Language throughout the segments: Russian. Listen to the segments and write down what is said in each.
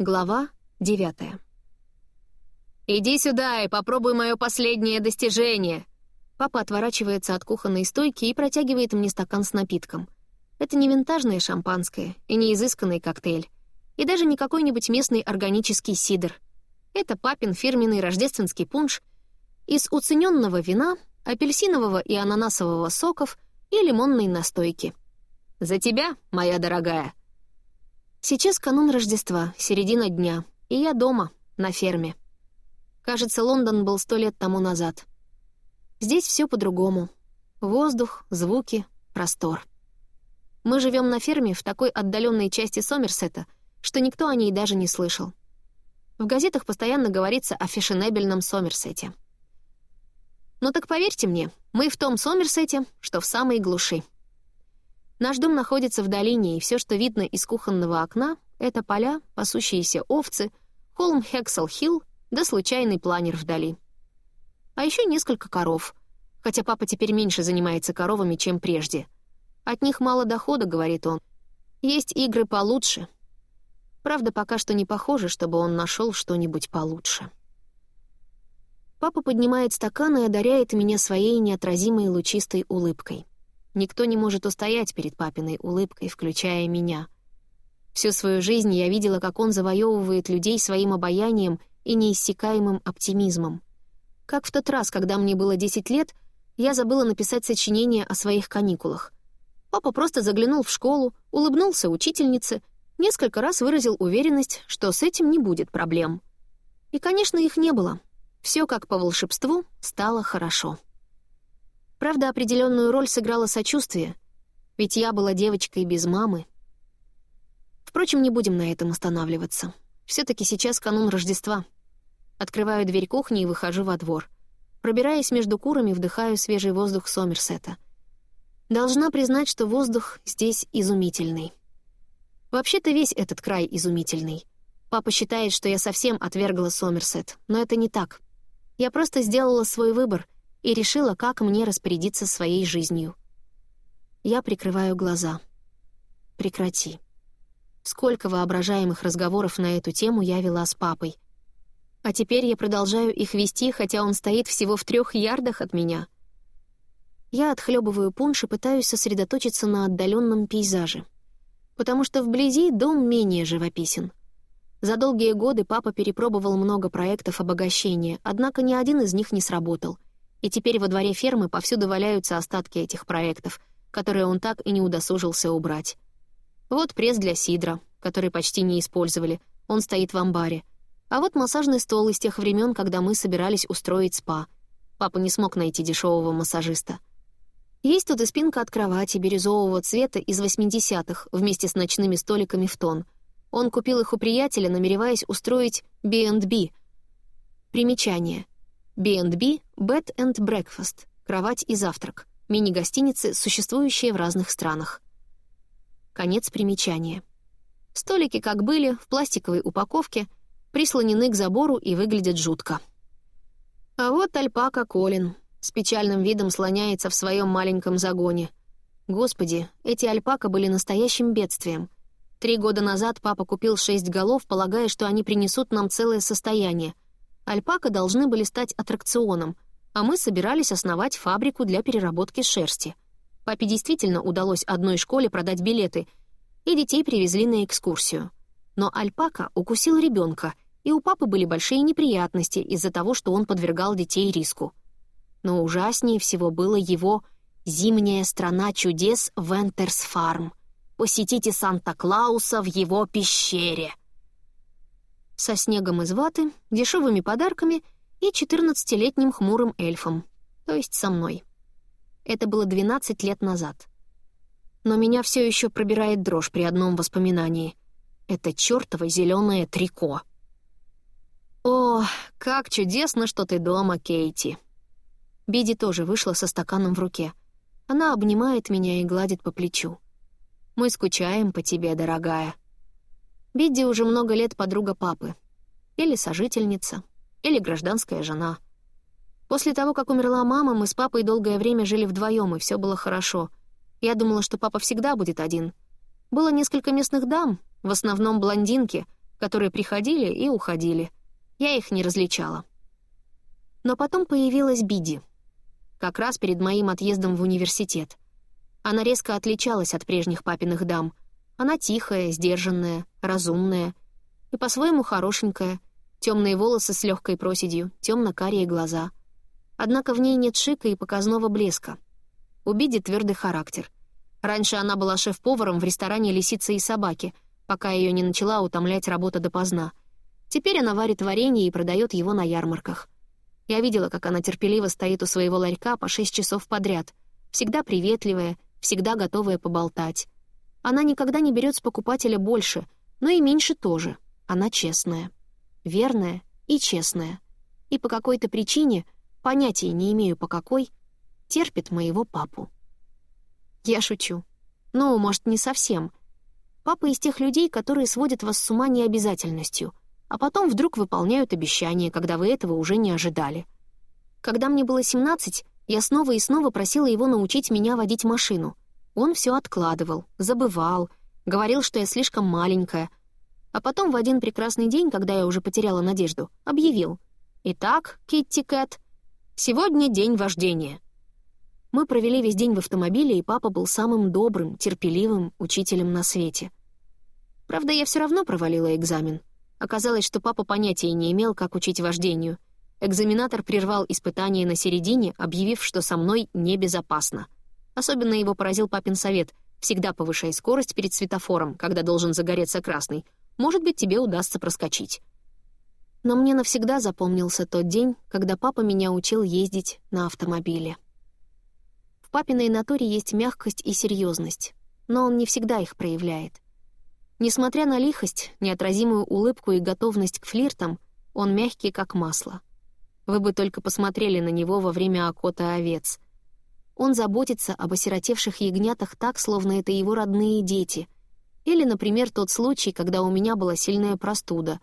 Глава девятая. «Иди сюда и попробуй мое последнее достижение!» Папа отворачивается от кухонной стойки и протягивает мне стакан с напитком. Это не винтажное шампанское и не изысканный коктейль, и даже не какой-нибудь местный органический сидр. Это папин фирменный рождественский пунш из уцененного вина, апельсинового и ананасового соков и лимонной настойки. «За тебя, моя дорогая!» Сейчас канун Рождества, середина дня, и я дома, на ферме. Кажется, Лондон был сто лет тому назад. Здесь все по-другому. Воздух, звуки, простор. Мы живем на ферме в такой отдаленной части Сомерсета, что никто о ней даже не слышал. В газетах постоянно говорится о фешенебельном Сомерсете. Но так поверьте мне, мы в том Сомерсете, что в самой глуши. Наш дом находится в долине, и все, что видно из кухонного окна, — это поля, пасущиеся овцы, холм Хексел-Хилл да случайный планер вдали. А еще несколько коров, хотя папа теперь меньше занимается коровами, чем прежде. От них мало дохода, говорит он. Есть игры получше. Правда, пока что не похоже, чтобы он нашел что-нибудь получше. Папа поднимает стакан и одаряет меня своей неотразимой лучистой улыбкой — Никто не может устоять перед папиной улыбкой, включая меня. Всю свою жизнь я видела, как он завоевывает людей своим обаянием и неиссякаемым оптимизмом. Как в тот раз, когда мне было 10 лет, я забыла написать сочинение о своих каникулах. Папа просто заглянул в школу, улыбнулся учительнице, несколько раз выразил уверенность, что с этим не будет проблем. И, конечно, их не было. Все как по волшебству стало хорошо. Правда, определенную роль сыграло сочувствие, ведь я была девочкой без мамы. Впрочем, не будем на этом останавливаться. все таки сейчас канун Рождества. Открываю дверь кухни и выхожу во двор. Пробираясь между курами, вдыхаю свежий воздух Сомерсета. Должна признать, что воздух здесь изумительный. Вообще-то весь этот край изумительный. Папа считает, что я совсем отвергла Сомерсет, но это не так. Я просто сделала свой выбор и решила, как мне распорядиться своей жизнью. Я прикрываю глаза. Прекрати. Сколько воображаемых разговоров на эту тему я вела с папой. А теперь я продолжаю их вести, хотя он стоит всего в трех ярдах от меня. Я отхлебываю пунш и пытаюсь сосредоточиться на отдаленном пейзаже. Потому что вблизи дом менее живописен. За долгие годы папа перепробовал много проектов обогащения, однако ни один из них не сработал — и теперь во дворе фермы повсюду валяются остатки этих проектов, которые он так и не удосужился убрать. Вот пресс для сидра, который почти не использовали, он стоит в амбаре. А вот массажный стол из тех времен, когда мы собирались устроить спа. Папа не смог найти дешевого массажиста. Есть тут и спинка от кровати бирюзового цвета из 80-х вместе с ночными столиками в тон. Он купил их у приятеля, намереваясь устроить B&B. Примечание — B&B Bed and Breakfast — кровать и завтрак, мини-гостиницы, существующие в разных странах. Конец примечания. Столики, как были, в пластиковой упаковке, прислонены к забору и выглядят жутко. А вот альпака Колин с печальным видом слоняется в своем маленьком загоне. Господи, эти альпака были настоящим бедствием. Три года назад папа купил шесть голов, полагая, что они принесут нам целое состояние — Альпака должны были стать аттракционом, а мы собирались основать фабрику для переработки шерсти. Папе действительно удалось одной школе продать билеты, и детей привезли на экскурсию. Но альпака укусил ребенка, и у папы были большие неприятности из-за того, что он подвергал детей риску. Но ужаснее всего было его «Зимняя страна чудес Вентерс Фарм». Посетите Санта-Клауса в его пещере со снегом из ваты, дешевыми подарками и 14-летним хмурым эльфом, то есть со мной. Это было 12 лет назад. Но меня все еще пробирает дрожь при одном воспоминании. Это чертово зеленое трико. «О, как чудесно, что ты дома, Кейти!» Биди тоже вышла со стаканом в руке. Она обнимает меня и гладит по плечу. «Мы скучаем по тебе, дорогая». Бидди уже много лет подруга папы. Или сожительница, или гражданская жена. После того, как умерла мама, мы с папой долгое время жили вдвоем, и все было хорошо. Я думала, что папа всегда будет один. Было несколько местных дам, в основном блондинки, которые приходили и уходили. Я их не различала. Но потом появилась Биди. Как раз перед моим отъездом в университет. Она резко отличалась от прежних папиных дам. Она тихая, сдержанная, разумная и по-своему хорошенькая, темные волосы с легкой проседью, темно-карие глаза. Однако в ней нет шика и показного блеска. У твердый характер. Раньше она была шеф-поваром в ресторане «Лисица и собаки», пока ее не начала утомлять работа допоздна. Теперь она варит варенье и продает его на ярмарках. Я видела, как она терпеливо стоит у своего ларька по шесть часов подряд, всегда приветливая, всегда готовая поболтать. Она никогда не берет с покупателя больше, но и меньше тоже. Она честная. Верная и честная. И по какой-то причине, понятия не имею по какой, терпит моего папу. Я шучу. Ну, может, не совсем. Папа из тех людей, которые сводят вас с ума необязательностью, а потом вдруг выполняют обещания, когда вы этого уже не ожидали. Когда мне было 17, я снова и снова просила его научить меня водить машину. Он все откладывал, забывал, говорил, что я слишком маленькая. А потом в один прекрасный день, когда я уже потеряла надежду, объявил. «Итак, Китти Кэт, сегодня день вождения». Мы провели весь день в автомобиле, и папа был самым добрым, терпеливым учителем на свете. Правда, я все равно провалила экзамен. Оказалось, что папа понятия не имел, как учить вождению — Экзаменатор прервал испытание на середине, объявив, что со мной небезопасно. Особенно его поразил папин совет «всегда повышай скорость перед светофором, когда должен загореться красный. Может быть, тебе удастся проскочить». Но мне навсегда запомнился тот день, когда папа меня учил ездить на автомобиле. В папиной натуре есть мягкость и серьезность, но он не всегда их проявляет. Несмотря на лихость, неотразимую улыбку и готовность к флиртам, он мягкий, как масло — вы бы только посмотрели на него во время окота овец. Он заботится об осиротевших ягнятах так, словно это его родные дети. Или, например, тот случай, когда у меня была сильная простуда.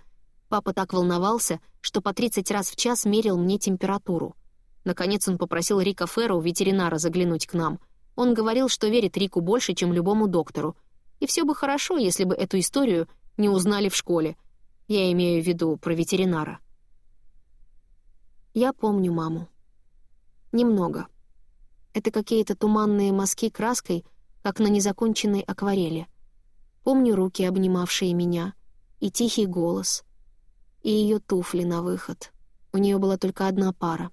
Папа так волновался, что по 30 раз в час мерил мне температуру. Наконец он попросил Рика Ферру, ветеринара, заглянуть к нам. Он говорил, что верит Рику больше, чем любому доктору. И все бы хорошо, если бы эту историю не узнали в школе. Я имею в виду про ветеринара. Я помню маму. Немного. Это какие-то туманные мазки краской, как на незаконченной акварели. Помню руки, обнимавшие меня, и тихий голос, и ее туфли на выход. У нее была только одна пара.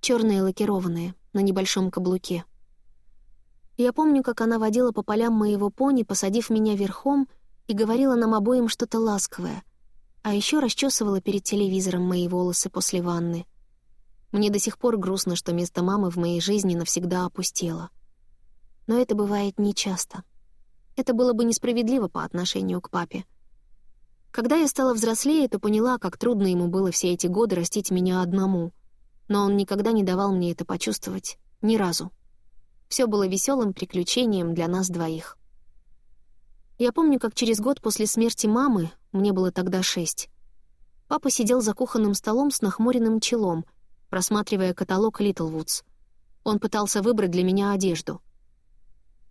черные лакированные, на небольшом каблуке. Я помню, как она водила по полям моего пони, посадив меня верхом, и говорила нам обоим что-то ласковое, а еще расчесывала перед телевизором мои волосы после ванны. Мне до сих пор грустно, что место мамы в моей жизни навсегда опустело. Но это бывает нечасто. Это было бы несправедливо по отношению к папе. Когда я стала взрослее, то поняла, как трудно ему было все эти годы растить меня одному. Но он никогда не давал мне это почувствовать. Ни разу. Все было веселым приключением для нас двоих. Я помню, как через год после смерти мамы, мне было тогда шесть, папа сидел за кухонным столом с нахмуренным челом — просматривая каталог Литлвудс. Он пытался выбрать для меня одежду.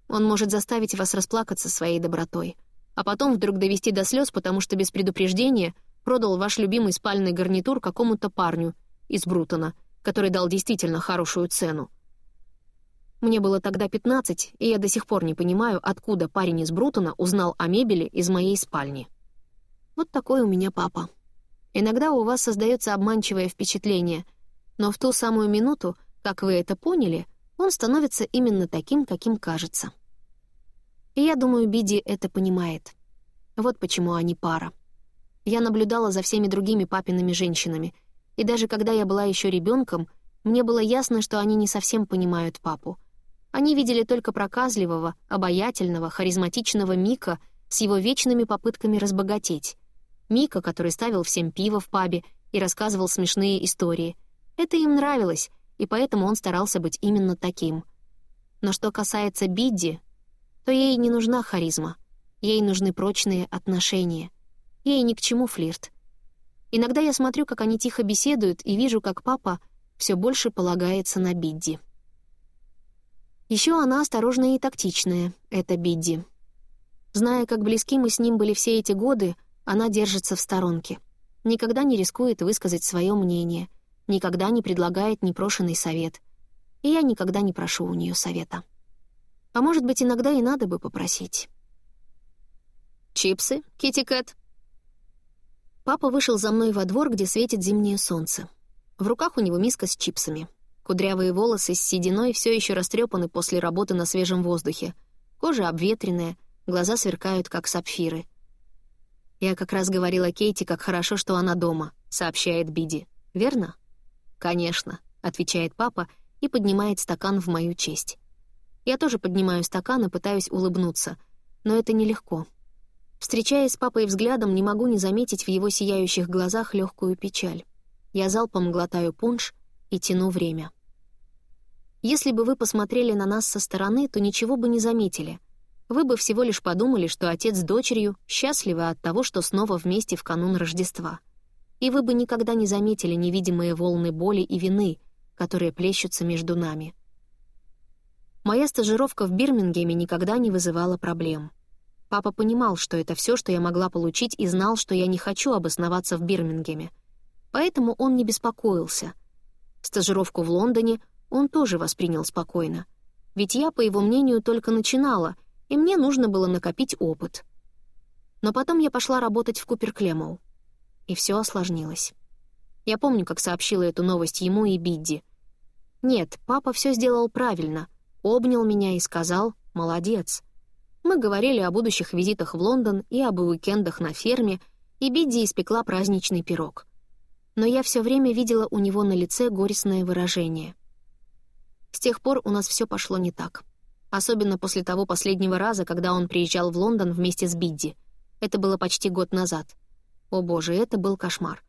Он может заставить вас расплакаться своей добротой, а потом вдруг довести до слез, потому что без предупреждения продал ваш любимый спальный гарнитур какому-то парню из Брутона, который дал действительно хорошую цену. Мне было тогда 15, и я до сих пор не понимаю, откуда парень из Брутона узнал о мебели из моей спальни. Вот такой у меня папа. Иногда у вас создается обманчивое впечатление — но в ту самую минуту, как вы это поняли, он становится именно таким, каким кажется. И я думаю, Биди это понимает. Вот почему они пара. Я наблюдала за всеми другими папиными женщинами, и даже когда я была еще ребенком, мне было ясно, что они не совсем понимают папу. Они видели только проказливого, обаятельного, харизматичного Мика с его вечными попытками разбогатеть. Мика, который ставил всем пиво в пабе и рассказывал смешные истории — это им нравилось, и поэтому он старался быть именно таким. Но что касается Бидди, то ей не нужна харизма. Ей нужны прочные отношения. Ей ни к чему флирт. Иногда я смотрю, как они тихо беседуют, и вижу, как папа все больше полагается на Бидди. Еще она осторожная и тактичная, это Бидди. Зная, как близки мы с ним были все эти годы, Она держится в сторонке. Никогда не рискует высказать свое мнение, никогда не предлагает непрошенный совет. И я никогда не прошу у нее совета. А может быть, иногда и надо бы попросить. «Чипсы, Китти Кэт?» Папа вышел за мной во двор, где светит зимнее солнце. В руках у него миска с чипсами. Кудрявые волосы с сединой все еще растрепаны после работы на свежем воздухе. Кожа обветренная, глаза сверкают, как сапфиры. «Я как раз говорила Кейти, как хорошо, что она дома», — сообщает Биди. «Верно?» «Конечно», — отвечает папа и поднимает стакан в мою честь. Я тоже поднимаю стакан и пытаюсь улыбнуться, но это нелегко. Встречаясь с папой взглядом, не могу не заметить в его сияющих глазах легкую печаль. Я залпом глотаю пунш и тяну время. Если бы вы посмотрели на нас со стороны, то ничего бы не заметили. Вы бы всего лишь подумали, что отец с дочерью счастливы от того, что снова вместе в канун Рождества. И вы бы никогда не заметили невидимые волны боли и вины, которые плещутся между нами. Моя стажировка в Бирмингеме никогда не вызывала проблем. Папа понимал, что это все, что я могла получить, и знал, что я не хочу обосноваться в Бирмингеме. Поэтому он не беспокоился. Стажировку в Лондоне он тоже воспринял спокойно. Ведь я, по его мнению, только начинала, и мне нужно было накопить опыт. Но потом я пошла работать в Купер Клемоу. И все осложнилось. Я помню, как сообщила эту новость ему и Бидди. Нет, папа все сделал правильно — обнял меня и сказал «молодец». Мы говорили о будущих визитах в Лондон и об уикендах на ферме, и Бидди испекла праздничный пирог. Но я все время видела у него на лице горестное выражение. С тех пор у нас все пошло не так. Особенно после того последнего раза, когда он приезжал в Лондон вместе с Бидди. Это было почти год назад. О боже, это был кошмар.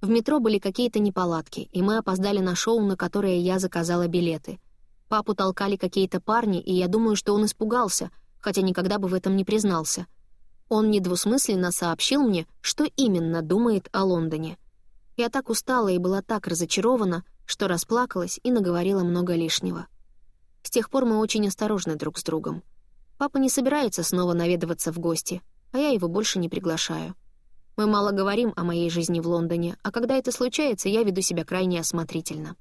В метро были какие-то неполадки, и мы опоздали на шоу, на которое я заказала билеты — Папу толкали какие-то парни, и я думаю, что он испугался, хотя никогда бы в этом не признался. Он недвусмысленно сообщил мне, что именно думает о Лондоне. Я так устала и была так разочарована, что расплакалась и наговорила много лишнего. С тех пор мы очень осторожны друг с другом. Папа не собирается снова наведываться в гости, а я его больше не приглашаю. Мы мало говорим о моей жизни в Лондоне, а когда это случается, я веду себя крайне осмотрительно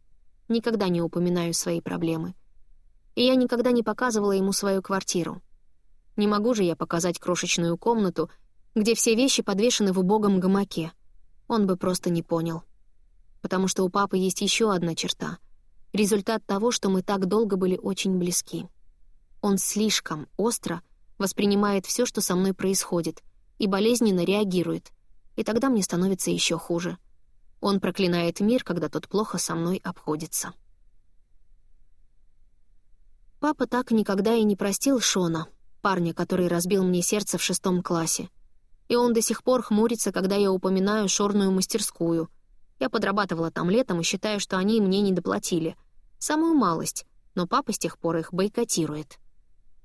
никогда не упоминаю свои проблемы. И я никогда не показывала ему свою квартиру. Не могу же я показать крошечную комнату, где все вещи подвешены в убогом гамаке. Он бы просто не понял. Потому что у папы есть еще одна черта — результат того, что мы так долго были очень близки. Он слишком остро воспринимает все, что со мной происходит, и болезненно реагирует, и тогда мне становится еще хуже — он проклинает мир, когда тот плохо со мной обходится. Папа так никогда и не простил Шона, парня, который разбил мне сердце в шестом классе. И он до сих пор хмурится, когда я упоминаю шорную мастерскую. Я подрабатывала там летом и считаю, что они мне не доплатили. Самую малость, но папа с тех пор их бойкотирует.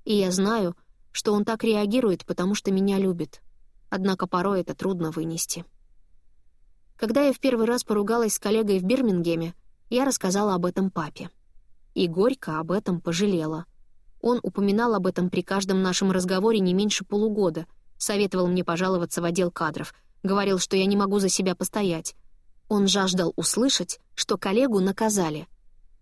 И я знаю, что он так реагирует, потому что меня любит. Однако порой это трудно вынести. Когда я в первый раз поругалась с коллегой в Бирмингеме, я рассказала об этом папе. И горько об этом пожалела. Он упоминал об этом при каждом нашем разговоре не меньше полугода, советовал мне пожаловаться в отдел кадров, говорил, что я не могу за себя постоять. Он жаждал услышать, что коллегу наказали.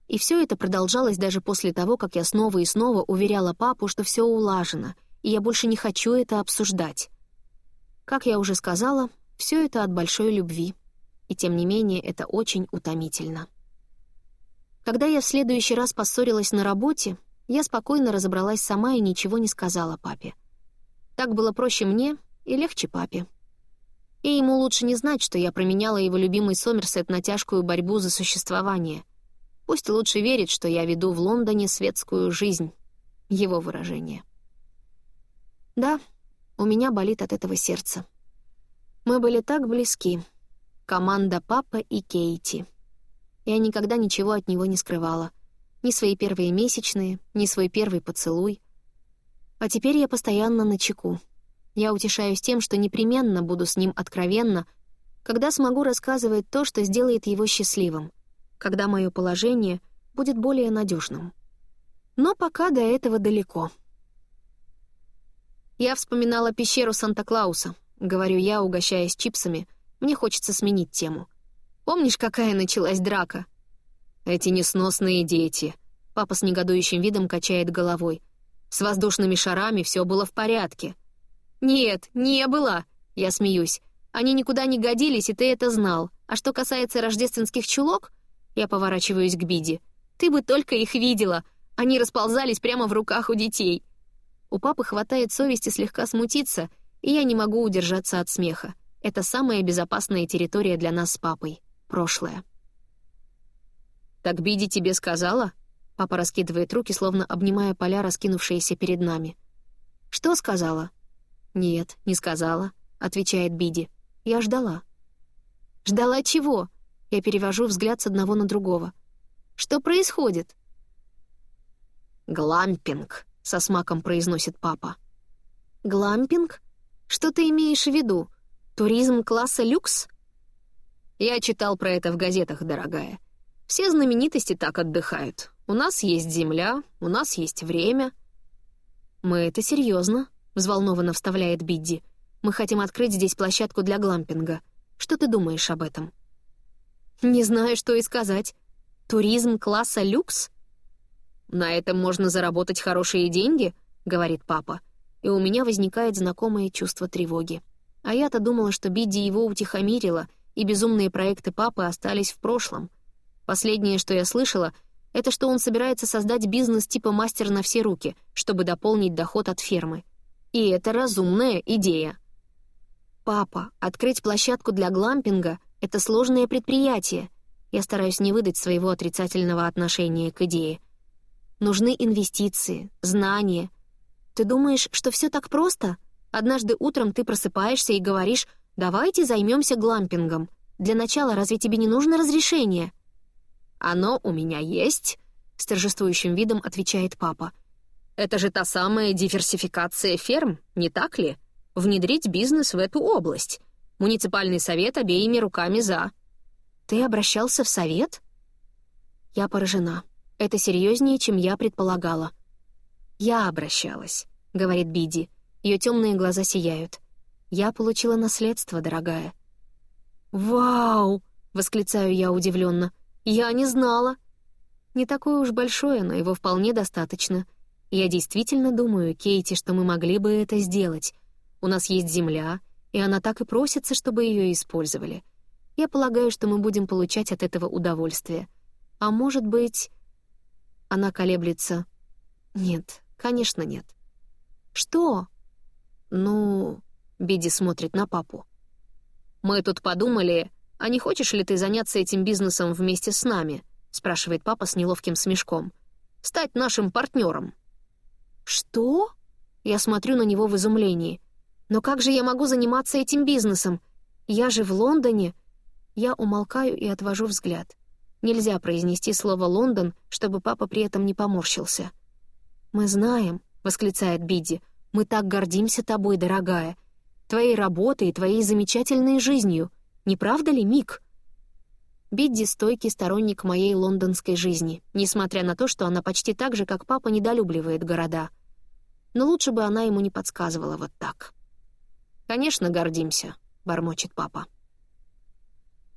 И все это продолжалось даже после того, как я снова и снова уверяла папу, что все улажено, и я больше не хочу это обсуждать. Как я уже сказала, все это от большой любви и тем не менее это очень утомительно. Когда я в следующий раз поссорилась на работе, я спокойно разобралась сама и ничего не сказала папе. Так было проще мне и легче папе. И ему лучше не знать, что я променяла его любимый Сомерсет на тяжкую борьбу за существование. Пусть лучше верит, что я веду в Лондоне светскую жизнь. Его выражение. Да, у меня болит от этого сердце. Мы были так близки — Команда папа и Кейти. Я никогда ничего от него не скрывала. Ни свои первые месячные, ни свой первый поцелуй. А теперь я постоянно на чеку. Я утешаюсь тем, что непременно буду с ним откровенна, когда смогу рассказывать то, что сделает его счастливым, когда мое положение будет более надежным. Но пока до этого далеко. Я вспоминала пещеру Санта-Клауса, — говорю я, угощаясь чипсами. Мне хочется сменить тему. «Помнишь, какая началась драка?» «Эти несносные дети». Папа с негодующим видом качает головой. «С воздушными шарами все было в порядке». «Нет, не было!» — я смеюсь. «Они никуда не годились, и ты это знал. А что касается рождественских чулок...» Я поворачиваюсь к Биди. «Ты бы только их видела. Они расползались прямо в руках у детей». У папы хватает совести слегка смутиться, и я не могу удержаться от смеха. Это самая безопасная территория для нас с папой. Прошлое. «Так Биди тебе сказала?» Папа раскидывает руки, словно обнимая поля, раскинувшиеся перед нами. «Что сказала?» «Нет, не сказала», — отвечает Биди. «Я ждала». «Ждала чего?» Я перевожу взгляд с одного на другого. «Что происходит?» «Глампинг», — со смаком произносит папа. «Глампинг? Что ты имеешь в виду? Туризм класса люкс?» «Я читал про это в газетах, дорогая. Все знаменитости так отдыхают. У нас есть земля, у нас есть время». «Мы это серьезно, взволнованно вставляет Бидди. «Мы хотим открыть здесь площадку для глампинга. Что ты думаешь об этом?» «Не знаю, что и сказать. Туризм класса люкс?» «На этом можно заработать хорошие деньги», — говорит папа. И у меня возникает знакомое чувство тревоги. А я-то думала, что Бидди его утихомирила, и безумные проекты папы остались в прошлом. Последнее, что я слышала, это что он собирается создать бизнес типа мастер на все руки, чтобы дополнить доход от фермы. И это разумная идея. «Папа, открыть площадку для глампинга — это сложное предприятие. Я стараюсь не выдать своего отрицательного отношения к идее. Нужны инвестиции, знания. Ты думаешь, что все так просто? Однажды утром ты просыпаешься и говоришь, давайте займемся глампингом. Для начала разве тебе не нужно разрешение? «Оно у меня есть», — с торжествующим видом отвечает папа. Это же та самая диверсификация ферм, не так ли? Внедрить бизнес в эту область. Муниципальный совет обеими руками за. Ты обращался в совет? Я поражена. Это серьезнее, чем я предполагала. Я обращалась, говорит Биди. Ее темные глаза сияют. Я получила наследство, дорогая. Вау! восклицаю я удивленно. Я не знала. Не такое уж большое, но его вполне достаточно — я действительно думаю, Кейти, что мы могли бы это сделать. У нас есть земля, и она так и просится, чтобы ее использовали. Я полагаю, что мы будем получать от этого удовольствие. А может быть... Она колеблется. Нет, конечно, нет. Что? Ну... Биди смотрит на папу. «Мы тут подумали, а не хочешь ли ты заняться этим бизнесом вместе с нами?» — спрашивает папа с неловким смешком. «Стать нашим партнером. «Что?» Я смотрю на него в изумлении. «Но как же я могу заниматься этим бизнесом? Я же в Лондоне!» Я умолкаю и отвожу взгляд. Нельзя произнести слово «Лондон», чтобы папа при этом не поморщился. «Мы знаем», — восклицает Бидди, — «мы так гордимся тобой, дорогая. Твоей работой и твоей замечательной жизнью. Не правда ли, Мик?» Бидди — стойкий сторонник моей лондонской жизни, несмотря на то, что она почти так же, как папа, недолюбливает города — но лучше бы она ему не подсказывала вот так. «Конечно, гордимся», — бормочет папа.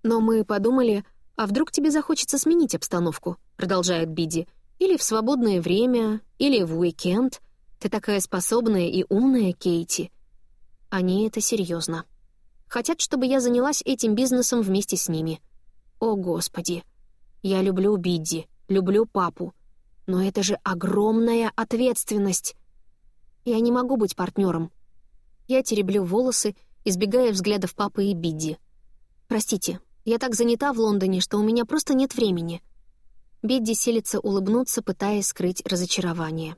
«Но мы подумали, а вдруг тебе захочется сменить обстановку?» — продолжает Биди. «Или в свободное время, или в уикенд. Ты такая способная и умная, Кейти». Они это серьезно. Хотят, чтобы я занялась этим бизнесом вместе с ними. О, Господи! Я люблю Бидди, люблю папу. Но это же огромная ответственность. Я не могу быть партнером. Я тереблю волосы, избегая взглядов папы и Бидди. «Простите, я так занята в Лондоне, что у меня просто нет времени». Бидди селится улыбнуться, пытаясь скрыть разочарование.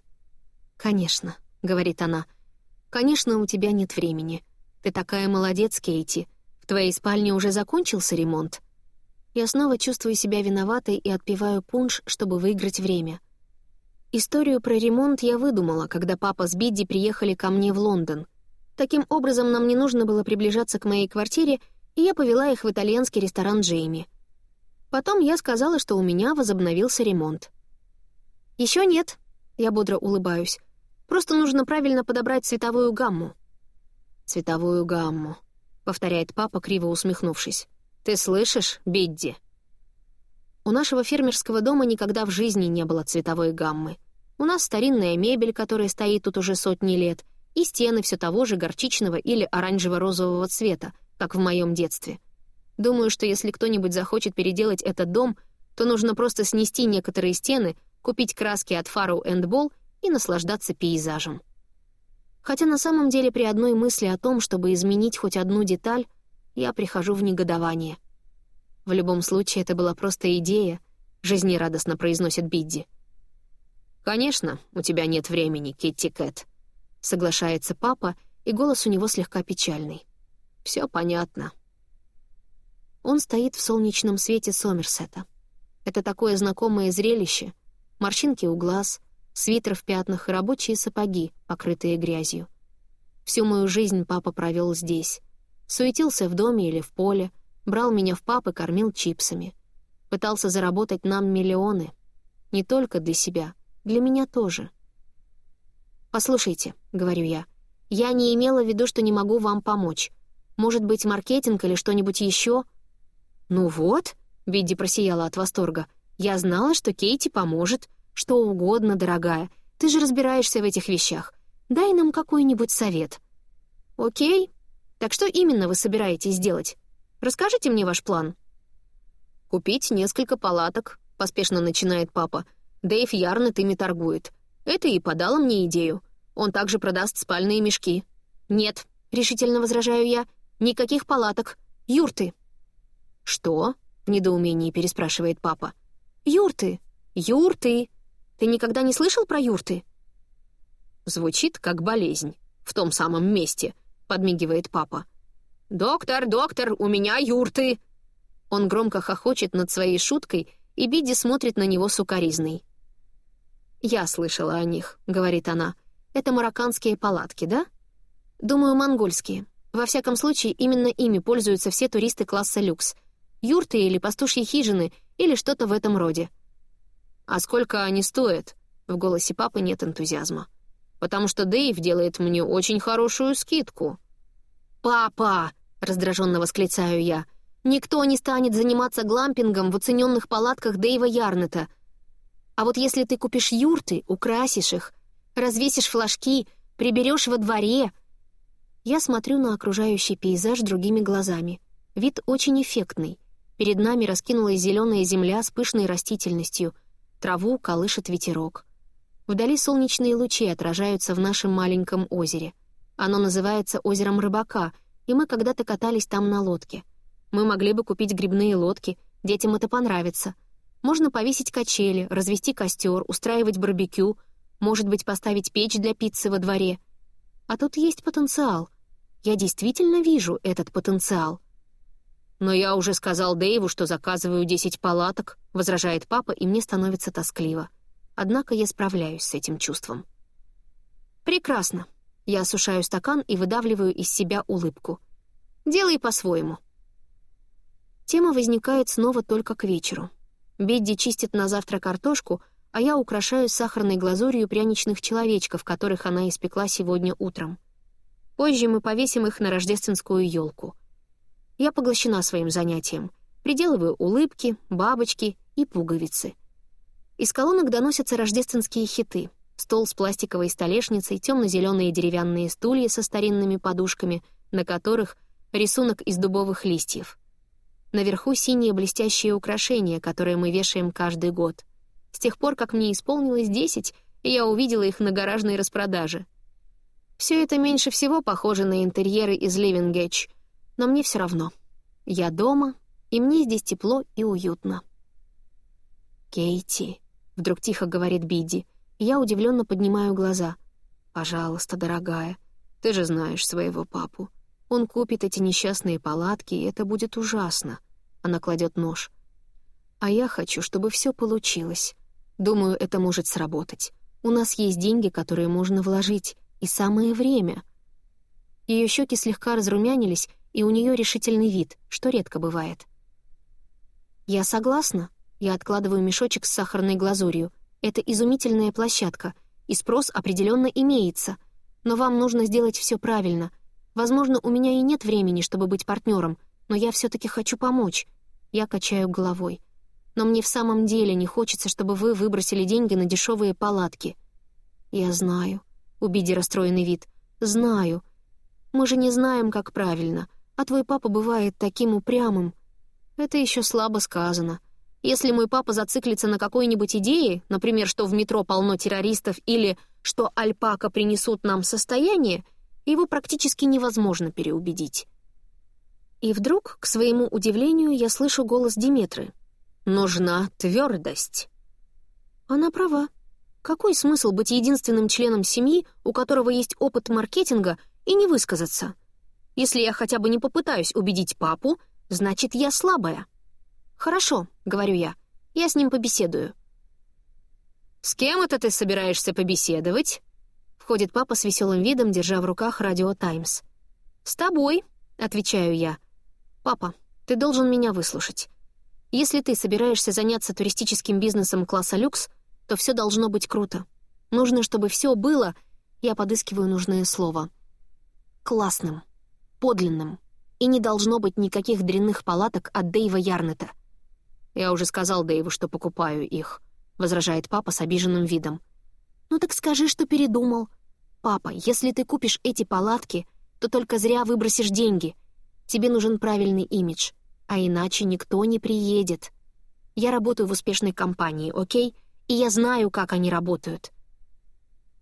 «Конечно», — говорит она. «Конечно, у тебя нет времени. Ты такая молодец, Кейти. В твоей спальне уже закончился ремонт?» Я снова чувствую себя виноватой и отпиваю пунш, чтобы выиграть время — Историю про ремонт я выдумала, когда папа с Бидди приехали ко мне в Лондон. Таким образом, нам не нужно было приближаться к моей квартире, и я повела их в итальянский ресторан Джейми. Потом я сказала, что у меня возобновился ремонт. Еще нет», — я бодро улыбаюсь. «Просто нужно правильно подобрать цветовую гамму». «Цветовую гамму», — повторяет папа, криво усмехнувшись. «Ты слышишь, Бидди?» У нашего фермерского дома никогда в жизни не было цветовой гаммы. У нас старинная мебель, которая стоит тут уже сотни лет, и стены все того же горчичного или оранжево-розового цвета, как в моем детстве. Думаю, что если кто-нибудь захочет переделать этот дом, то нужно просто снести некоторые стены, купить краски от Farrow Ball и наслаждаться пейзажем. Хотя на самом деле при одной мысли о том, чтобы изменить хоть одну деталь, я прихожу в негодование. В любом случае, это была просто идея, жизнерадостно произносит Бидди. «Конечно, у тебя нет времени, Китти Кэт», — соглашается папа, и голос у него слегка печальный. Все понятно». Он стоит в солнечном свете Сомерсета. Это такое знакомое зрелище. Морщинки у глаз, свитер в пятнах и рабочие сапоги, покрытые грязью. Всю мою жизнь папа провел здесь. Суетился в доме или в поле, брал меня в пап и кормил чипсами. Пытался заработать нам миллионы. Не только для себя, для меня тоже. «Послушайте», — говорю я, — «я не имела в виду, что не могу вам помочь. Может быть, маркетинг или что-нибудь еще?» «Ну вот», — Бидди просияла от восторга, — «я знала, что Кейти поможет. Что угодно, дорогая. Ты же разбираешься в этих вещах. Дай нам какой-нибудь совет». «Окей. Так что именно вы собираетесь сделать? Расскажите мне ваш план». «Купить несколько палаток», — поспешно начинает папа. «Дэйв Ярнет ими торгует. Это и подало мне идею. Он также продаст спальные мешки». «Нет», — решительно возражаю я, — «никаких палаток. Юрты». «Что?» — в недоумении переспрашивает папа. «Юрты! Юрты! Ты никогда не слышал про юрты?» Звучит как болезнь. В том самом месте, подмигивает папа. «Доктор, доктор, у меня юрты!» Он громко хохочет над своей шуткой, и Бидди смотрит на него сукоризной. «Я слышала о них», — говорит она. «Это марокканские палатки, да?» «Думаю, монгольские. Во всяком случае, именно ими пользуются все туристы класса люкс. Юрты или пастушьи хижины, или что-то в этом роде». «А сколько они стоят?» В голосе папы нет энтузиазма потому что Дэйв делает мне очень хорошую скидку». «Папа!» — раздраженно восклицаю я. «Никто не станет заниматься глампингом в оцененных палатках Дэйва Ярнета. А вот если ты купишь юрты, украсишь их, развесишь флажки, приберешь во дворе...» Я смотрю на окружающий пейзаж другими глазами. Вид очень эффектный. Перед нами раскинулась зеленая земля с пышной растительностью. Траву колышет ветерок. Вдали солнечные лучи отражаются в нашем маленьком озере. Оно называется озером Рыбака, и мы когда-то катались там на лодке. Мы могли бы купить грибные лодки, детям это понравится. Можно повесить качели, развести костер, устраивать барбекю, может быть, поставить печь для пиццы во дворе. А тут есть потенциал. Я действительно вижу этот потенциал. «Но я уже сказал Дэйву, что заказываю 10 палаток», — возражает папа, и мне становится тоскливо. Однако я справляюсь с этим чувством. «Прекрасно». Я осушаю стакан и выдавливаю из себя улыбку. «Делай по-своему». Тема возникает снова только к вечеру. Бедди чистит на завтра картошку, а я украшаю сахарной глазурью пряничных человечков, которых она испекла сегодня утром. Позже мы повесим их на рождественскую елку. Я поглощена своим занятием. Приделываю улыбки, бабочки и пуговицы — из колонок доносятся рождественские хиты. Стол с пластиковой столешницей, темно-зеленые деревянные стулья со старинными подушками, на которых рисунок из дубовых листьев. Наверху синие блестящие украшения, которые мы вешаем каждый год. С тех пор, как мне исполнилось десять, я увидела их на гаражной распродаже. Все это меньше всего похоже на интерьеры из Ливингетч, но мне все равно. Я дома, и мне здесь тепло и уютно. Кейти. — вдруг тихо говорит Бидди. Я удивленно поднимаю глаза. «Пожалуйста, дорогая, ты же знаешь своего папу. Он купит эти несчастные палатки, и это будет ужасно». Она кладет нож. «А я хочу, чтобы все получилось. Думаю, это может сработать. У нас есть деньги, которые можно вложить, и самое время». Ее щеки слегка разрумянились, и у нее решительный вид, что редко бывает. «Я согласна», я откладываю мешочек с сахарной глазурью. Это изумительная площадка, и спрос определенно имеется. Но вам нужно сделать все правильно. Возможно, у меня и нет времени, чтобы быть партнером, но я все-таки хочу помочь. Я качаю головой. Но мне в самом деле не хочется, чтобы вы выбросили деньги на дешевые палатки. Я знаю. У Биди расстроенный вид. Знаю. Мы же не знаем, как правильно. А твой папа бывает таким упрямым. Это еще слабо сказано. Если мой папа зациклится на какой-нибудь идее, например, что в метро полно террористов или что альпака принесут нам состояние, его практически невозможно переубедить. И вдруг, к своему удивлению, я слышу голос Диметры. «Нужна твердость». Она права. Какой смысл быть единственным членом семьи, у которого есть опыт маркетинга, и не высказаться? Если я хотя бы не попытаюсь убедить папу, значит, я слабая. «Хорошо», — говорю я, — «я с ним побеседую». «С кем это ты собираешься побеседовать?» Входит папа с веселым видом, держа в руках радио «Таймс». «С тобой», — отвечаю я. «Папа, ты должен меня выслушать. Если ты собираешься заняться туристическим бизнесом класса люкс, то все должно быть круто. Нужно, чтобы все было, я подыскиваю нужное слово, классным, подлинным, и не должно быть никаких дрянных палаток от Дэйва Ярнета. «Я уже сказал Дэйву, что покупаю их», — возражает папа с обиженным видом. «Ну так скажи, что передумал. Папа, если ты купишь эти палатки, то только зря выбросишь деньги. Тебе нужен правильный имидж, а иначе никто не приедет. Я работаю в успешной компании, окей? И я знаю, как они работают».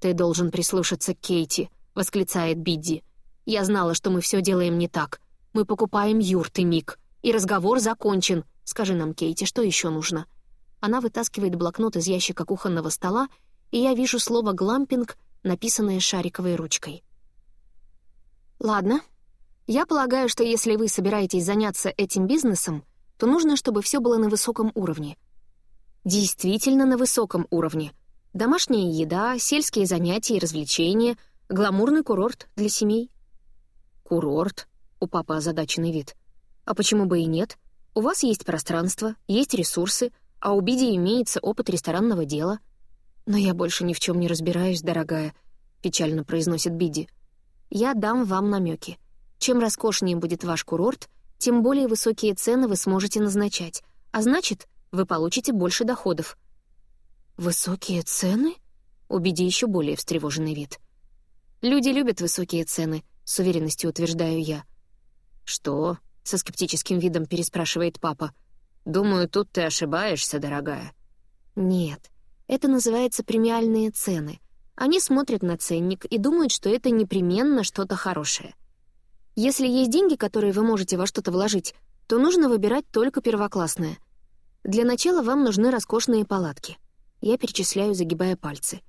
«Ты должен прислушаться к Кейти», — восклицает Бидди. «Я знала, что мы все делаем не так. Мы покупаем юрты, Мик, и разговор закончен. Скажи нам, Кейти, что еще нужно?» Она вытаскивает блокнот из ящика кухонного стола, и я вижу слово «глампинг», написанное шариковой ручкой. «Ладно. Я полагаю, что если вы собираетесь заняться этим бизнесом, то нужно, чтобы все было на высоком уровне. Действительно на высоком уровне. Домашняя еда, сельские занятия и развлечения, гламурный курорт для семей». «Курорт?» — у папы озадаченный вид. «А почему бы и нет?» У вас есть пространство, есть ресурсы, а у Биди имеется опыт ресторанного дела. Но я больше ни в чем не разбираюсь, дорогая, — печально произносит Биди. Я дам вам намеки. Чем роскошнее будет ваш курорт, тем более высокие цены вы сможете назначать, а значит, вы получите больше доходов. «Высокие цены?» — у Биди еще более встревоженный вид. «Люди любят высокие цены», — с уверенностью утверждаю я. «Что?» — со скептическим видом переспрашивает папа. «Думаю, тут ты ошибаешься, дорогая». «Нет, это называется премиальные цены. Они смотрят на ценник и думают, что это непременно что-то хорошее. Если есть деньги, которые вы можете во что-то вложить, то нужно выбирать только первоклассное. Для начала вам нужны роскошные палатки. Я перечисляю, загибая пальцы.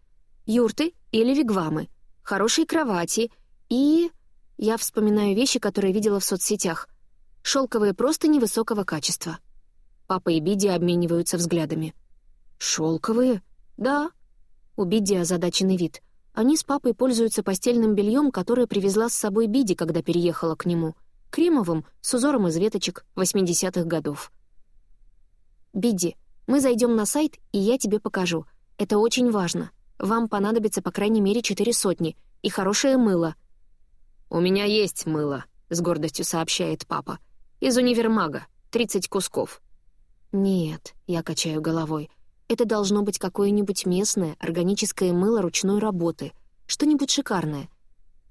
Юрты или вигвамы, хорошие кровати и... Я вспоминаю вещи, которые видела в соцсетях. Шелковые просто невысокого качества. Папа и Биди обмениваются взглядами. Шелковые? Да. У Биди озадаченный вид. Они с папой пользуются постельным бельем, которое привезла с собой Биди, когда переехала к нему. Кремовым, с узором из веточек 80-х годов. «Бидди, мы зайдем на сайт, и я тебе покажу. Это очень важно. Вам понадобится по крайней мере четыре сотни и хорошее мыло». «У меня есть мыло», — с гордостью сообщает папа. Из универмага. Тридцать кусков». «Нет», — я качаю головой. «Это должно быть какое-нибудь местное, органическое мыло ручной работы. Что-нибудь шикарное.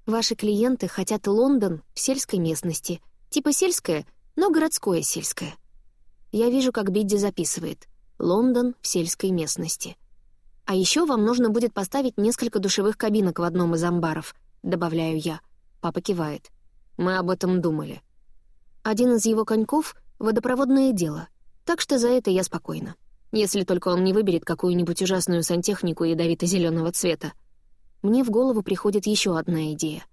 Ваши клиенты хотят Лондон в сельской местности. Типа сельское, но городское сельское». Я вижу, как Бидди записывает. «Лондон в сельской местности». «А еще вам нужно будет поставить несколько душевых кабинок в одном из амбаров», — добавляю я. Папа кивает. «Мы об этом думали». Один из его коньков — водопроводное дело, так что за это я спокойна. Если только он не выберет какую-нибудь ужасную сантехнику ядовито-зеленого цвета. Мне в голову приходит еще одна идея.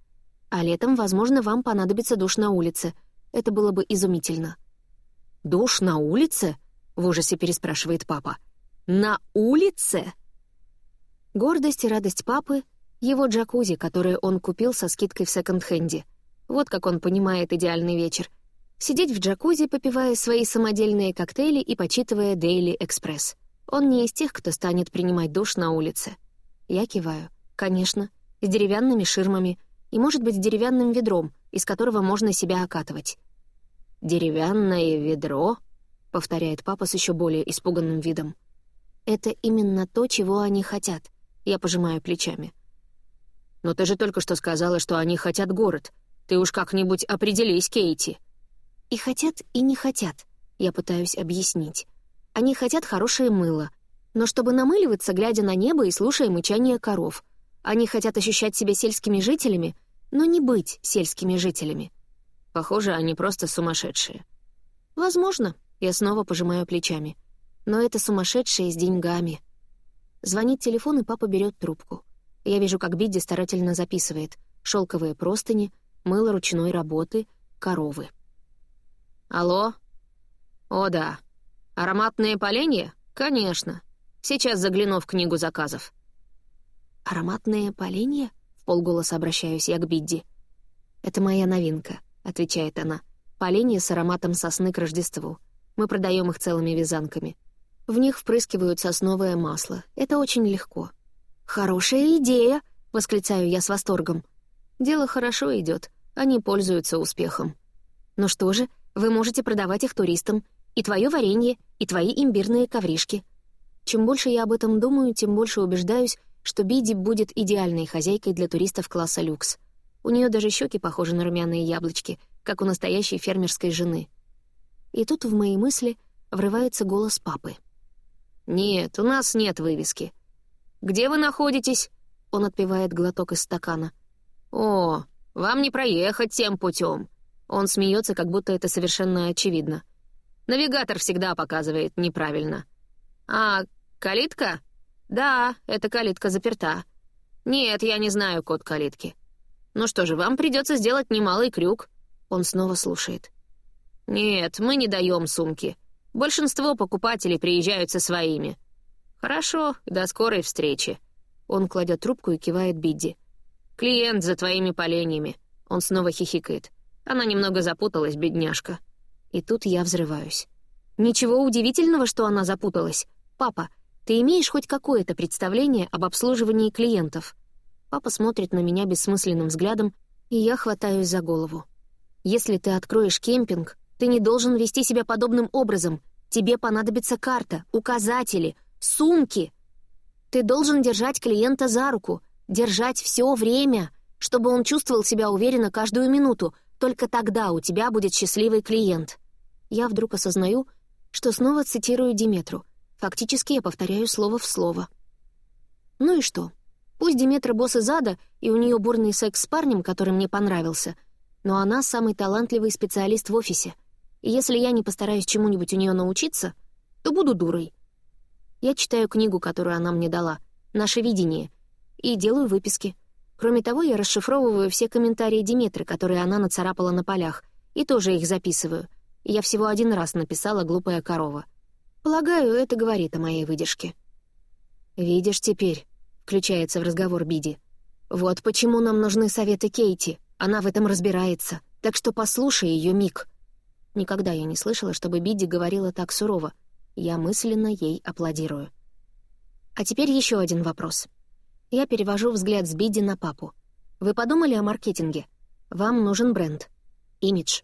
А летом, возможно, вам понадобится душ на улице. Это было бы изумительно. «Душ на улице?» — в ужасе переспрашивает папа. «На улице?» Гордость и радость папы — его джакузи, которое он купил со скидкой в секонд-хенде. Вот как он понимает идеальный вечер — Сидеть в джакузи, попивая свои самодельные коктейли и почитывая Daily Express. Он не из тех, кто станет принимать душ на улице. Я киваю. Конечно, с деревянными ширмами и, может быть, с деревянным ведром, из которого можно себя окатывать. «Деревянное ведро?» — повторяет папа с еще более испуганным видом. «Это именно то, чего они хотят», — я пожимаю плечами. «Но ты же только что сказала, что они хотят город. Ты уж как-нибудь определись, Кейти». «И хотят, и не хотят», — я пытаюсь объяснить. «Они хотят хорошее мыло, но чтобы намыливаться, глядя на небо и слушая мычание коров. Они хотят ощущать себя сельскими жителями, но не быть сельскими жителями. Похоже, они просто сумасшедшие. Возможно, я снова пожимаю плечами. Но это сумасшедшие с деньгами. Звонит телефон, и папа берет трубку. Я вижу, как Бидди старательно записывает. Шелковые простыни, мыло ручной работы, коровы. «Алло? О, да. Ароматные поленья? Конечно. Сейчас загляну в книгу заказов». «Ароматные поленья?» — в полголоса обращаюсь я к Бидди. «Это моя новинка», — отвечает она. «Поленья с ароматом сосны к Рождеству. Мы продаем их целыми вязанками. В них впрыскивают сосновое масло. Это очень легко». «Хорошая идея!» — восклицаю я с восторгом. «Дело хорошо идет. Они пользуются успехом». «Ну что же, вы можете продавать их туристам. И твое варенье, и твои имбирные ковришки. Чем больше я об этом думаю, тем больше убеждаюсь, что Биди будет идеальной хозяйкой для туристов класса люкс. У нее даже щеки похожи на румяные яблочки, как у настоящей фермерской жены. И тут в мои мысли врывается голос папы. «Нет, у нас нет вывески. Где вы находитесь?» Он отпивает глоток из стакана. «О, вам не проехать тем путем. Он смеется, как будто это совершенно очевидно. Навигатор всегда показывает неправильно. «А, калитка?» «Да, эта калитка заперта». «Нет, я не знаю код калитки». «Ну что же, вам придется сделать немалый крюк». Он снова слушает. «Нет, мы не даем сумки. Большинство покупателей приезжают со своими». «Хорошо, до скорой встречи». Он кладет трубку и кивает Бидди. «Клиент за твоими поленьями». Он снова хихикает. Она немного запуталась, бедняжка. И тут я взрываюсь. Ничего удивительного, что она запуталась. «Папа, ты имеешь хоть какое-то представление об обслуживании клиентов?» Папа смотрит на меня бессмысленным взглядом, и я хватаюсь за голову. «Если ты откроешь кемпинг, ты не должен вести себя подобным образом. Тебе понадобится карта, указатели, сумки. Ты должен держать клиента за руку, держать все время, чтобы он чувствовал себя уверенно каждую минуту. Только тогда у тебя будет счастливый клиент». Я вдруг осознаю, что снова цитирую Диметру. Фактически я повторяю слово в слово. Ну и что? Пусть Диметра босс из ада, и у нее бурный секс с парнем, который мне понравился, но она самый талантливый специалист в офисе. И если я не постараюсь чему-нибудь у нее научиться, то буду дурой. Я читаю книгу, которую она мне дала, «Наше видение», и делаю выписки. Кроме того, я расшифровываю все комментарии Диметры, которые она нацарапала на полях, и тоже их записываю. Я всего один раз написала «глупая корова». Полагаю, это говорит о моей выдержке. «Видишь теперь», — включается в разговор Биди. «Вот почему нам нужны советы Кейти. Она в этом разбирается. Так что послушай ее, Мик». Никогда я не слышала, чтобы Биди говорила так сурово. Я мысленно ей аплодирую. А теперь еще один вопрос. Я перевожу взгляд с Биди на папу. Вы подумали о маркетинге? Вам нужен бренд. Имидж.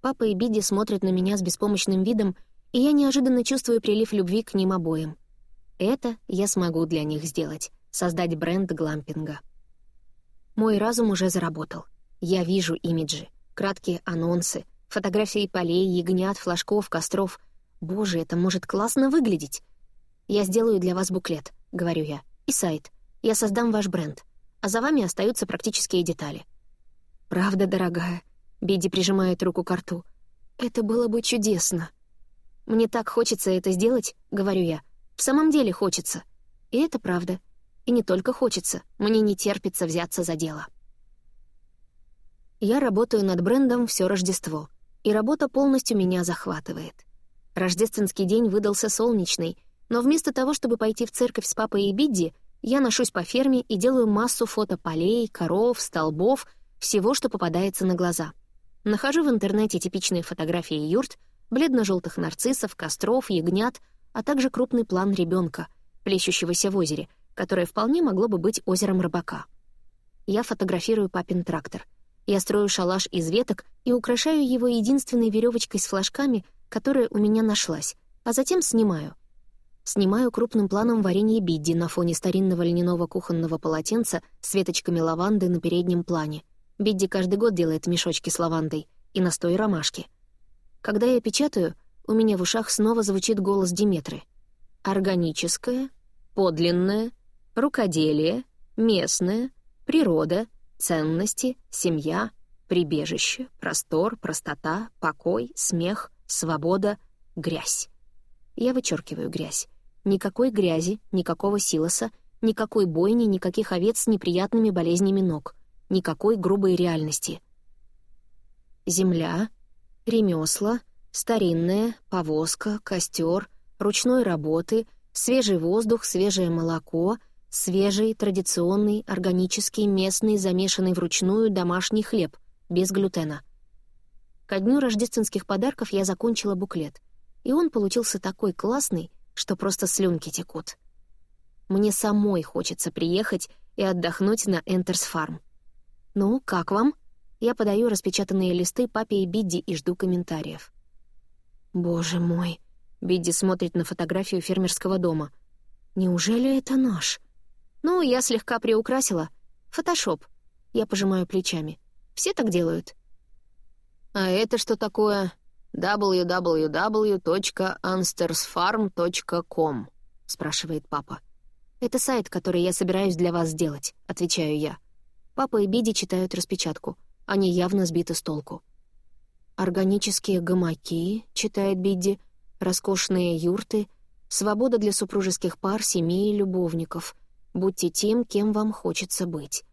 Папа и Биди смотрят на меня с беспомощным видом, и я неожиданно чувствую прилив любви к ним обоим. Это я смогу для них сделать — создать бренд глампинга. Мой разум уже заработал. Я вижу имиджи, краткие анонсы, фотографии полей, ягнят, флажков, костров. Боже, это может классно выглядеть. Я сделаю для вас буклет, — говорю я, — и сайт. Я создам ваш бренд, а за вами остаются практические детали. «Правда, дорогая», — Биди прижимает руку к рту. «Это было бы чудесно». «Мне так хочется это сделать», — говорю я. «В самом деле хочется». И это правда. И не только хочется, мне не терпится взяться за дело. Я работаю над брендом все Рождество, и работа полностью меня захватывает. Рождественский день выдался солнечный, но вместо того, чтобы пойти в церковь с папой и Бидди, я ношусь по ферме и делаю массу фото полей, коров, столбов, всего, что попадается на глаза. Нахожу в интернете типичные фотографии юрт — бледно-желтых нарциссов, костров, ягнят, а также крупный план ребенка, плещущегося в озере, которое вполне могло бы быть озером рыбака. Я фотографирую папин трактор. Я строю шалаш из веток и украшаю его единственной веревочкой с флажками, которая у меня нашлась, а затем снимаю. Снимаю крупным планом варенье бидди на фоне старинного льняного кухонного полотенца с веточками лаванды на переднем плане. Бидди каждый год делает мешочки с лавандой и настой ромашки. Когда я печатаю, у меня в ушах снова звучит голос Диметры. Органическое, подлинное, рукоделие, местное, природа, ценности, семья, прибежище, простор, простота, покой, смех, свобода, грязь. Я вычеркиваю грязь. Никакой грязи, никакого силоса, никакой бойни, никаких овец с неприятными болезнями ног, никакой грубой реальности. Земля, ремесла, старинная, повозка, костер, ручной работы, свежий воздух, свежее молоко, свежий, традиционный, органический, местный, замешанный вручную домашний хлеб, без глютена. Ко дню рождественских подарков я закончила буклет, и он получился такой классный, что просто слюнки текут. Мне самой хочется приехать и отдохнуть на Энтерс Фарм. «Ну, как вам?» Я подаю распечатанные листы папе и Бидди и жду комментариев. «Боже мой!» Бидди смотрит на фотографию фермерского дома. «Неужели это наш?» «Ну, я слегка приукрасила. Фотошоп». Я пожимаю плечами. «Все так делают». «А это что такое?» www.anstersfarm.com», — спрашивает папа. «Это сайт, который я собираюсь для вас сделать», — отвечаю я. Папа и Биди читают распечатку. Они явно сбиты с толку. «Органические гамаки», — читает Бидди, «роскошные юрты, свобода для супружеских пар, семей и любовников. Будьте тем, кем вам хочется быть».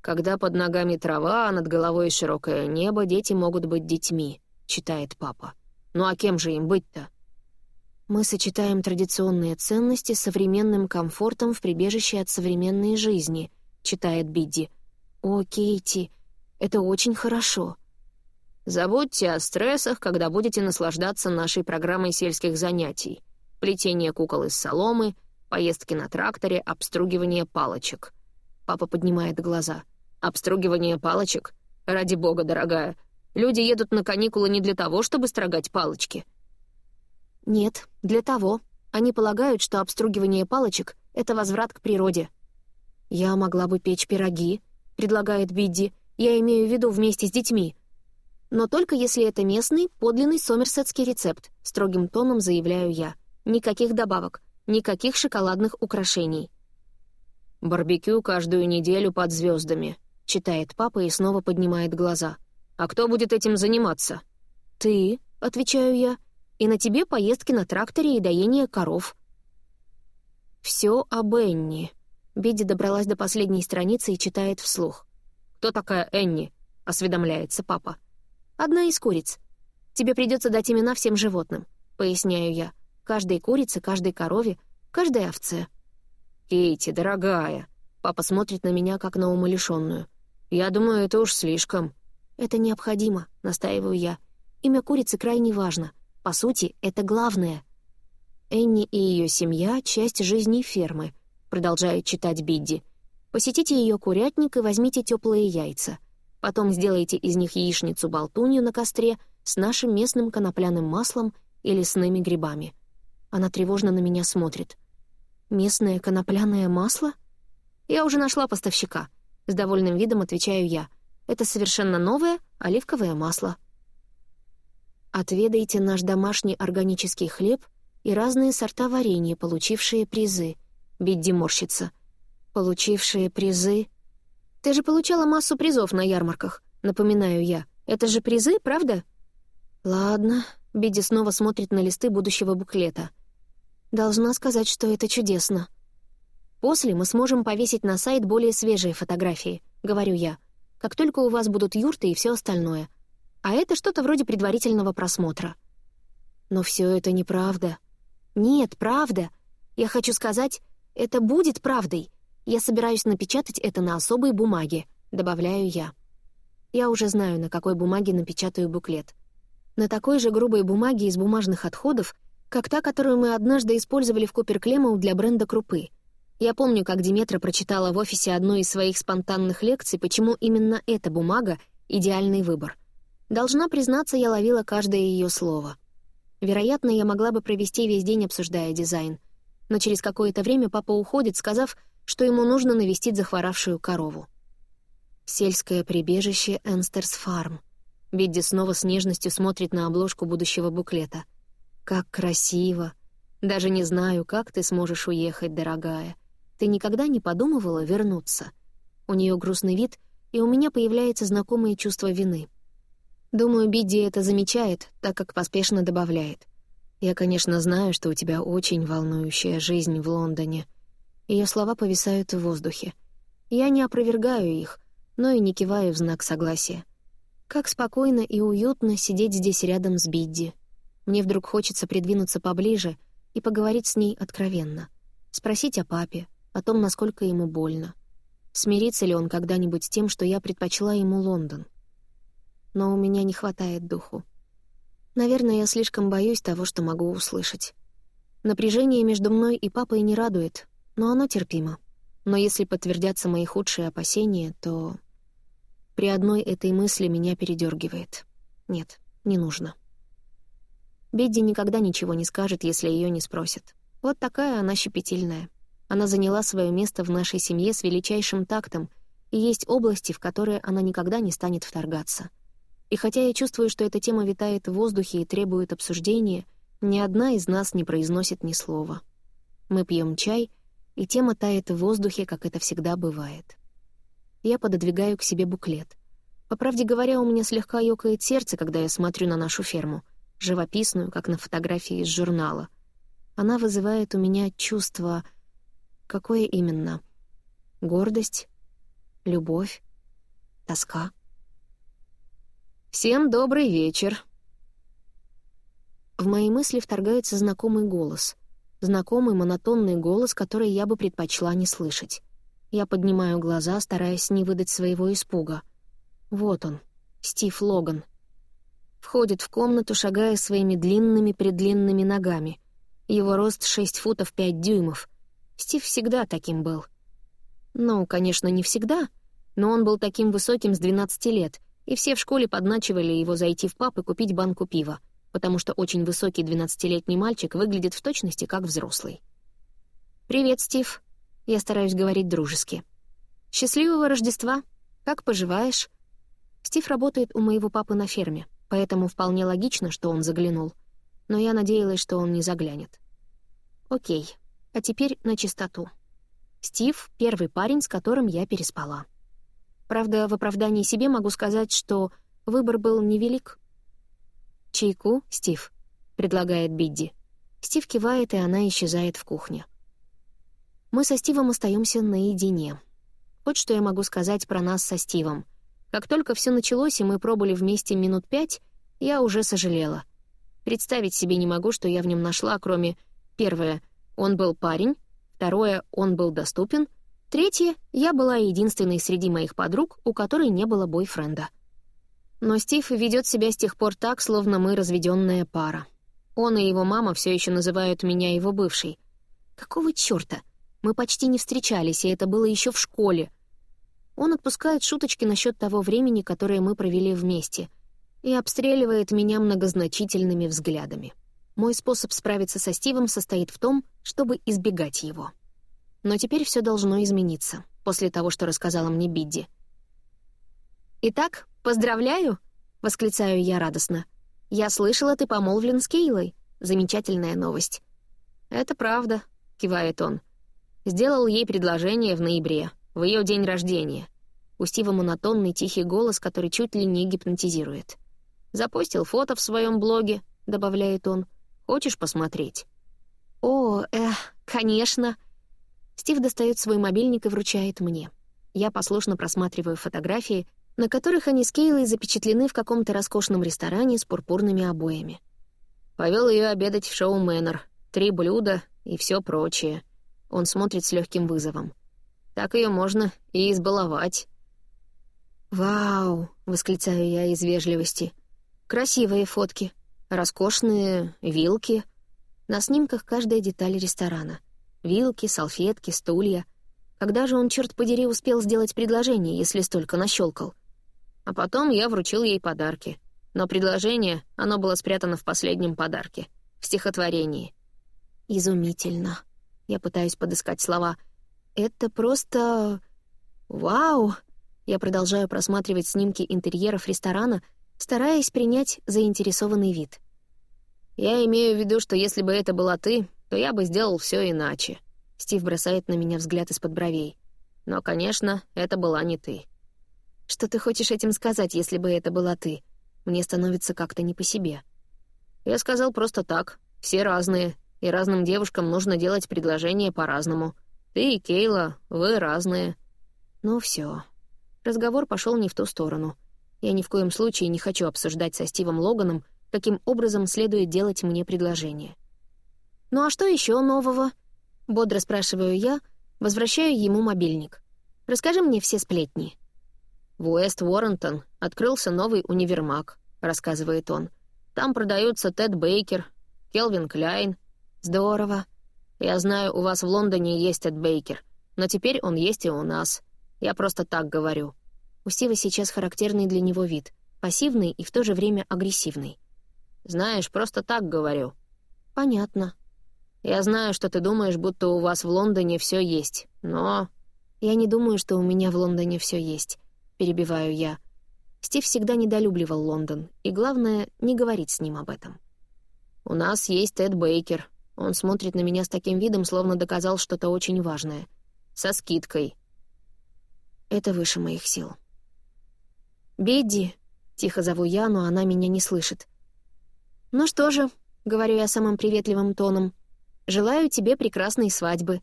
«Когда под ногами трава, а над головой широкое небо, дети могут быть детьми», читает папа. «Ну а кем же им быть-то?» Мы сочетаем традиционные ценности с современным комфортом в прибежище от современной жизни, читает Бидди. «О, Кейти, это очень хорошо». «Забудьте о стрессах, когда будете наслаждаться нашей программой сельских занятий. Плетение кукол из соломы, поездки на тракторе, обстругивание палочек». Папа поднимает глаза. «Обстругивание палочек? Ради бога, дорогая, Люди едут на каникулы не для того, чтобы строгать палочки». «Нет, для того. Они полагают, что обстругивание палочек — это возврат к природе». «Я могла бы печь пироги», — предлагает Бидди. «Я имею в виду вместе с детьми». «Но только если это местный, подлинный сомерсетский рецепт», — строгим тоном заявляю я. «Никаких добавок, никаких шоколадных украшений». «Барбекю каждую неделю под звездами», — читает папа и снова поднимает глаза — «А кто будет этим заниматься?» «Ты», — отвечаю я, — «и на тебе поездки на тракторе и доение коров». «Все об Энни». Бидди добралась до последней страницы и читает вслух. «Кто такая Энни?» — осведомляется папа. «Одна из куриц. Тебе придется дать имена всем животным», — поясняю я. «Каждой курице, каждой корове, каждой овце». «Кейти, дорогая», — папа смотрит на меня, как на умалишенную. «Я думаю, это уж слишком». «Это необходимо», — настаиваю я. «Имя курицы крайне важно. По сути, это главное». «Энни и ее семья — часть жизни фермы», — продолжает читать Бидди. «Посетите ее курятник и возьмите теплые яйца. Потом сделайте из них яичницу-болтунью на костре с нашим местным конопляным маслом и лесными грибами». Она тревожно на меня смотрит. «Местное конопляное масло?» «Я уже нашла поставщика», — с довольным видом отвечаю я — это совершенно новое оливковое масло. Отведайте наш домашний органический хлеб и разные сорта варенья, получившие призы. Бидди морщится. Получившие призы? Ты же получала массу призов на ярмарках, напоминаю я. Это же призы, правда? Ладно. Бидди снова смотрит на листы будущего буклета. Должна сказать, что это чудесно. После мы сможем повесить на сайт более свежие фотографии, говорю я как только у вас будут юрты и все остальное. А это что-то вроде предварительного просмотра. Но все это неправда. Нет, правда. Я хочу сказать, это будет правдой. Я собираюсь напечатать это на особой бумаге, добавляю я. Я уже знаю, на какой бумаге напечатаю буклет. На такой же грубой бумаге из бумажных отходов, как та, которую мы однажды использовали в Купер Клемоу для бренда крупы. Я помню, как Диметра прочитала в офисе одну из своих спонтанных лекций, почему именно эта бумага — идеальный выбор. Должна признаться, я ловила каждое ее слово. Вероятно, я могла бы провести весь день, обсуждая дизайн. Но через какое-то время папа уходит, сказав, что ему нужно навестить захворавшую корову. Сельское прибежище Энстерс Фарм. Бидди снова с нежностью смотрит на обложку будущего буклета. «Как красиво! Даже не знаю, как ты сможешь уехать, дорогая. Ты никогда не подумывала вернуться?» У нее грустный вид, и у меня появляется знакомое чувство вины. Думаю, Бидди это замечает, так как поспешно добавляет. «Я, конечно, знаю, что у тебя очень волнующая жизнь в Лондоне». Ее слова повисают в воздухе. Я не опровергаю их, но и не киваю в знак согласия. Как спокойно и уютно сидеть здесь рядом с Бидди. Мне вдруг хочется придвинуться поближе и поговорить с ней откровенно. Спросить о папе, о том, насколько ему больно. Смирится ли он когда-нибудь с тем, что я предпочла ему Лондон. Но у меня не хватает духу. Наверное, я слишком боюсь того, что могу услышать. Напряжение между мной и папой не радует, но оно терпимо. Но если подтвердятся мои худшие опасения, то при одной этой мысли меня передергивает. Нет, не нужно. Бедди никогда ничего не скажет, если ее не спросят. Вот такая она щепетильная. Она заняла свое место в нашей семье с величайшим тактом, и есть области, в которые она никогда не станет вторгаться. И хотя я чувствую, что эта тема витает в воздухе и требует обсуждения, ни одна из нас не произносит ни слова. Мы пьем чай, и тема тает в воздухе, как это всегда бывает я пододвигаю к себе буклет. По правде говоря, у меня слегка ёкает сердце, когда я смотрю на нашу ферму, живописную, как на фотографии из журнала. Она вызывает у меня чувство... Какое именно? Гордость? Любовь? Тоска? «Всем добрый вечер!» В мои мысли вторгается знакомый голос. Знакомый монотонный голос, который я бы предпочла не слышать. Я поднимаю глаза, стараясь не выдать своего испуга. Вот он, Стив Логан. Входит в комнату, шагая своими длинными-предлинными ногами. Его рост 6 футов 5 дюймов. Стив всегда таким был. Ну, конечно, не всегда, но он был таким высоким с 12 лет, и все в школе подначивали его зайти в паб и купить банку пива, потому что очень высокий 12-летний мальчик выглядит в точности как взрослый. «Привет, Стив», я стараюсь говорить дружески. «Счастливого Рождества! Как поживаешь?» Стив работает у моего папы на ферме, поэтому вполне логично, что он заглянул. Но я надеялась, что он не заглянет. Окей, а теперь на чистоту. Стив — первый парень, с которым я переспала. Правда, в оправдании себе могу сказать, что выбор был невелик. «Чайку, Стив?» — предлагает Бидди. Стив кивает, и она исчезает в кухне. Мы со Стивом остаемся наедине. Вот что я могу сказать про нас со Стивом. Как только все началось, и мы пробыли вместе минут пять, я уже сожалела. Представить себе не могу, что я в нем нашла, кроме... Первое — он был парень. Второе — он был доступен. Третье — я была единственной среди моих подруг, у которой не было бойфренда. Но Стив ведет себя с тех пор так, словно мы разведенная пара. Он и его мама все еще называют меня его бывшей. Какого чёрта? Мы почти не встречались, и это было еще в школе. Он отпускает шуточки насчет того времени, которое мы провели вместе, и обстреливает меня многозначительными взглядами. Мой способ справиться со Стивом состоит в том, чтобы избегать его. Но теперь все должно измениться, после того, что рассказала мне Бидди. «Итак, поздравляю!» — восклицаю я радостно. «Я слышала, ты помолвлен с Кейлой. Замечательная новость». «Это правда», — кивает он. Сделал ей предложение в ноябре, в ее день рождения. У Стива монотонный тихий голос, который чуть ли не гипнотизирует. «Запостил фото в своем блоге», — добавляет он. «Хочешь посмотреть?» «О, эх, конечно!» Стив достает свой мобильник и вручает мне. Я послушно просматриваю фотографии, на которых они с Кейлой запечатлены в каком-то роскошном ресторане с пурпурными обоями. Повел ее обедать в шоу Мэннер, три блюда и все прочее. Он смотрит с легким вызовом. Так ее можно и избаловать. «Вау!» — восклицаю я из вежливости. «Красивые фотки, роскошные вилки. На снимках каждая деталь ресторана. Вилки, салфетки, стулья. Когда же он, черт подери, успел сделать предложение, если столько нащелкал? А потом я вручил ей подарки. Но предложение, оно было спрятано в последнем подарке, в стихотворении. Изумительно. Я пытаюсь подыскать слова. Это просто... Вау! Я продолжаю просматривать снимки интерьеров ресторана, стараясь принять заинтересованный вид. Я имею в виду, что если бы это была ты, то я бы сделал все иначе. Стив бросает на меня взгляд из-под бровей. Но, конечно, это была не ты. Что ты хочешь этим сказать, если бы это была ты? Мне становится как-то не по себе. Я сказал просто так. Все разные, и разным девушкам нужно делать предложение по-разному. Ты и Кейла, вы разные. Ну все. Разговор пошел не в ту сторону. Я ни в коем случае не хочу обсуждать со Стивом Логаном, каким образом следует делать мне предложение. «Ну а что еще нового?» — бодро спрашиваю я, возвращаю ему мобильник. «Расскажи мне все сплетни». «В Уэст-Уоррентон открылся новый универмаг», — рассказывает он. «Там продаются Тед Бейкер, Келвин Кляйн». «Здорово». «Я знаю, у вас в Лондоне есть Тед Бейкер, но теперь он есть и у нас. Я просто так говорю». У Стива сейчас характерный для него вид — пассивный и в то же время агрессивный. «Знаешь, просто так говорю». «Понятно». «Я знаю, что ты думаешь, будто у вас в Лондоне все есть, но...» «Я не думаю, что у меня в Лондоне все есть перебиваю я. Стив всегда недолюбливал Лондон, и главное — не говорить с ним об этом. «У нас есть Тед Бейкер. Он смотрит на меня с таким видом, словно доказал что-то очень важное. Со скидкой». Это выше моих сил. «Бедди», — тихо зову я, но она меня не слышит. «Ну что же», — говорю я самым приветливым тоном, — «желаю тебе прекрасной свадьбы».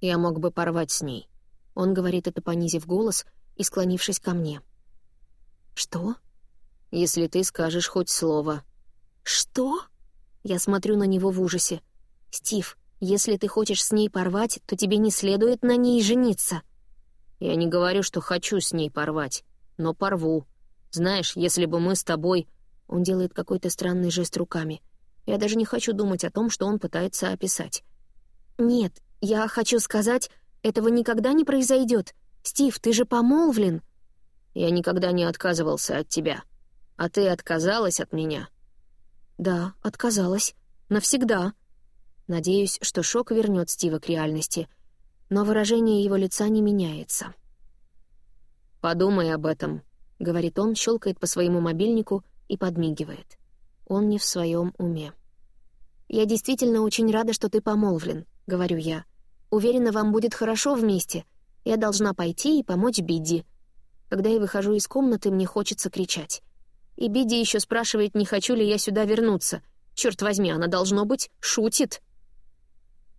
Я мог бы порвать с ней. Он говорит это, понизив голос, и склонившись ко мне. «Что?» «Если ты скажешь хоть слово». «Что?» Я смотрю на него в ужасе. «Стив, если ты хочешь с ней порвать, то тебе не следует на ней жениться». «Я не говорю, что хочу с ней порвать, но порву. Знаешь, если бы мы с тобой...» Он делает какой-то странный жест руками. Я даже не хочу думать о том, что он пытается описать. «Нет, я хочу сказать, этого никогда не произойдет. «Стив, ты же помолвлен!» «Я никогда не отказывался от тебя. А ты отказалась от меня?» «Да, отказалась. Навсегда». Надеюсь, что шок вернет Стива к реальности, но выражение его лица не меняется. «Подумай об этом», — говорит он, щелкает по своему мобильнику и подмигивает. Он не в своем уме. «Я действительно очень рада, что ты помолвлен», — говорю я. «Уверена, вам будет хорошо вместе, я должна пойти и помочь Бидди. Когда я выхожу из комнаты, мне хочется кричать. И Бидди еще спрашивает, не хочу ли я сюда вернуться. Черт возьми, она, должно быть, шутит.